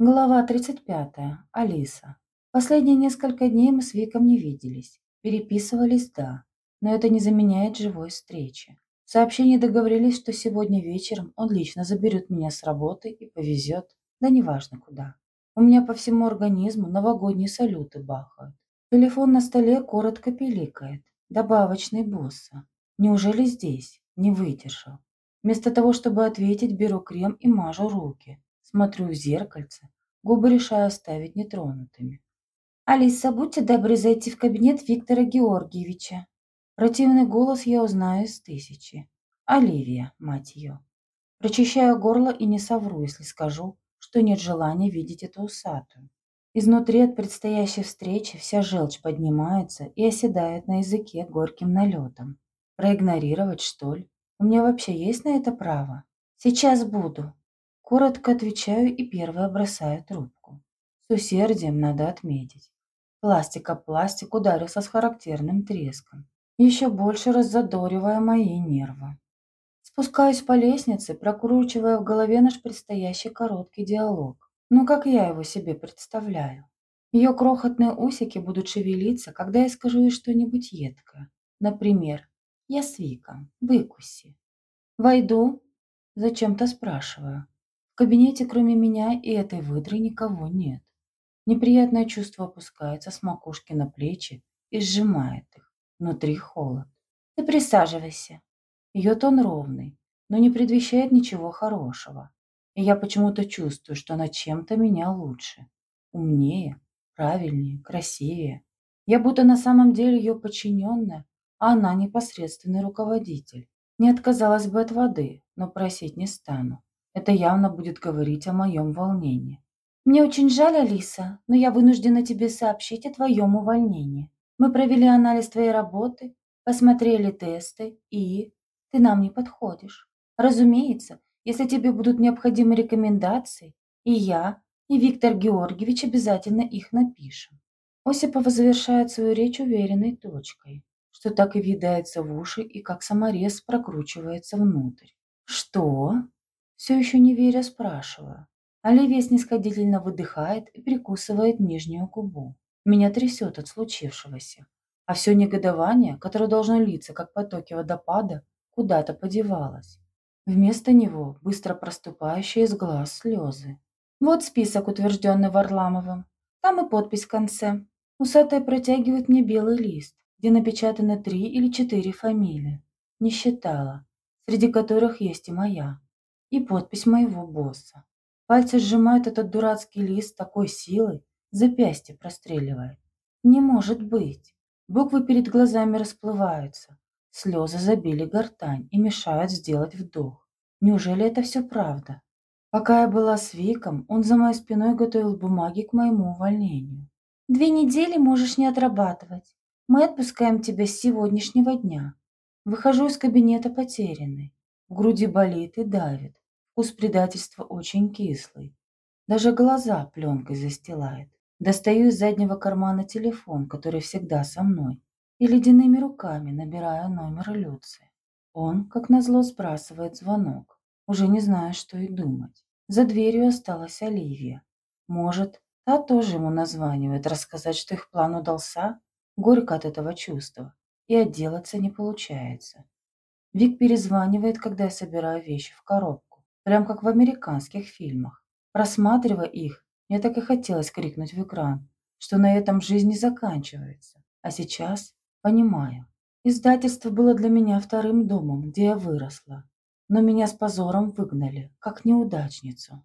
Глава 35. Алиса. Последние несколько дней мы с Виком не виделись. Переписывались, да, но это не заменяет живой встречи. В сообщении договорились, что сегодня вечером он лично заберет меня с работы и повезет, да неважно куда. У меня по всему организму новогодние салюты бахают. Телефон на столе коротко пиликает. Добавочный босса. Неужели здесь? Не выдержал. Вместо того, чтобы ответить, беру крем и мажу руки. Смотрю в зеркальце, губы решаю оставить нетронутыми. «Алиса, будьте добры зайти в кабинет Виктора Георгиевича». Противный голос я узнаю из тысячи. Оливия, мать ее. Прочищаю горло и не совру, если скажу, что нет желания видеть эту усатую. Изнутри от предстоящей встречи вся желчь поднимается и оседает на языке горьким налетом. Проигнорировать, что ли? У меня вообще есть на это право? Сейчас буду. Коротко отвечаю и первая бросаю трубку. С усердием надо отметить. Пластик об пластик ударился с характерным треском, еще больше раззадоривая мои нервы. Спускаюсь по лестнице, прокручивая в голове наш предстоящий короткий диалог. Ну, как я его себе представляю. Ее крохотные усики будут шевелиться, когда я скажу ей что-нибудь едкое. Например, «Я с Виком, выкуси». «Войду?» Зачем-то спрашиваю. В кабинете кроме меня и этой выдры никого нет. Неприятное чувство опускается с макушки на плечи и сжимает их. Внутри холод. Ты присаживайся. Ее тон ровный, но не предвещает ничего хорошего. И я почему-то чувствую, что она чем-то меня лучше. Умнее, правильнее, красивее. Я будто на самом деле ее подчиненная, а она непосредственный руководитель. Не отказалась бы от воды, но просить не стану. Это явно будет говорить о моем волнении. Мне очень жаль, Алиса, но я вынуждена тебе сообщить о твоем увольнении. Мы провели анализ твоей работы, посмотрели тесты и... Ты нам не подходишь. Разумеется, если тебе будут необходимы рекомендации, и я, и Виктор Георгиевич обязательно их напишем. Осипова завершает свою речь уверенной точкой, что так и видается в уши и как саморез прокручивается внутрь. Что? Все еще не веря, спрашиваю. Оливия снисходительно выдыхает и прикусывает нижнюю губу. Меня трясет от случившегося. А все негодование, которое должно литься, как потоки водопада, куда-то подевалось. Вместо него быстро проступающие из глаз слезы. Вот список, утвержденный Варламовым. Там и подпись в конце. Усатая протягивает мне белый лист, где напечатаны три или четыре фамилии. Не считала, среди которых есть и моя и подпись моего босса. Пальцы сжимают этот дурацкий лист такой силой, запястье простреливает. Не может быть. Буквы перед глазами расплываются. Слезы забили гортань и мешают сделать вдох. Неужели это все правда? Пока я была с Виком, он за моей спиной готовил бумаги к моему увольнению. «Две недели можешь не отрабатывать. Мы отпускаем тебя с сегодняшнего дня». Выхожу из кабинета потерянной. В груди болит и давит. Вкус предательства очень кислый. Даже глаза пленкой застилает. Достаю из заднего кармана телефон, который всегда со мной, и ледяными руками набираю номер Люции. Он, как назло, сбрасывает звонок, уже не зная, что и думать. За дверью осталась Оливия. Может, та тоже ему названивает, рассказать, что их план удался? Горько от этого чувства, и отделаться не получается. Вик перезванивает, когда я собираю вещи в коробку прям как в американских фильмах. Просматривая их, мне так и хотелось крикнуть в экран, что на этом жизнь не заканчивается. А сейчас понимаю. Издательство было для меня вторым домом, где я выросла. Но меня с позором выгнали, как неудачницу.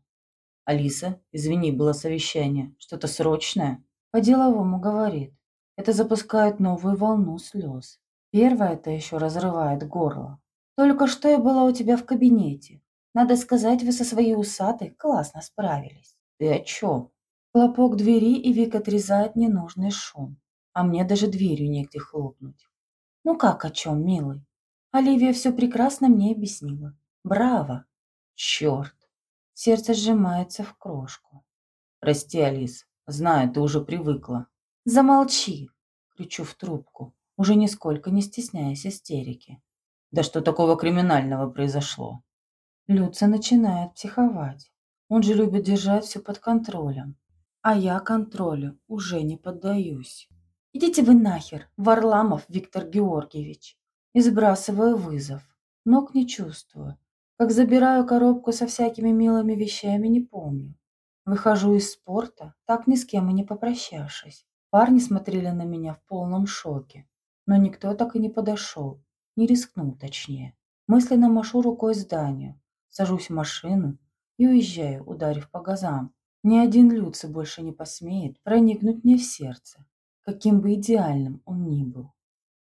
«Алиса, извини, было совещание. Что-то срочное?» По-деловому говорит. Это запускает новую волну слез. Первое это еще разрывает горло. «Только что я была у тебя в кабинете. Надо сказать, вы со своей усатой классно справились. Ты о чем? Хлопок двери, и Вик отрезает ненужный шум. А мне даже дверью негде хлопнуть. Ну как о чем, милый? Оливия все прекрасно мне объяснила. Браво! Черт! Сердце сжимается в крошку. Прости, Алис. Знаю, ты уже привыкла. Замолчи! Кричу в трубку, уже нисколько не стесняясь истерики. Да что такого криминального произошло? Люца начинает психовать. Он же любит держать все под контролем. А я контролю уже не поддаюсь. Идите вы нахер, Варламов Виктор Георгиевич. И сбрасываю вызов. Ног не чувствую. Как забираю коробку со всякими милыми вещами, не помню. Выхожу из спорта, так ни с кем и не попрощавшись. Парни смотрели на меня в полном шоке. Но никто так и не подошел. Не рискнул, точнее. Мысленно машу рукой зданию. Сажусь в машину и уезжаю, ударив по газам. Ни один Люци больше не посмеет проникнуть мне в сердце, каким бы идеальным он ни был.